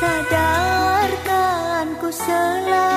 Sadarkan ku selalu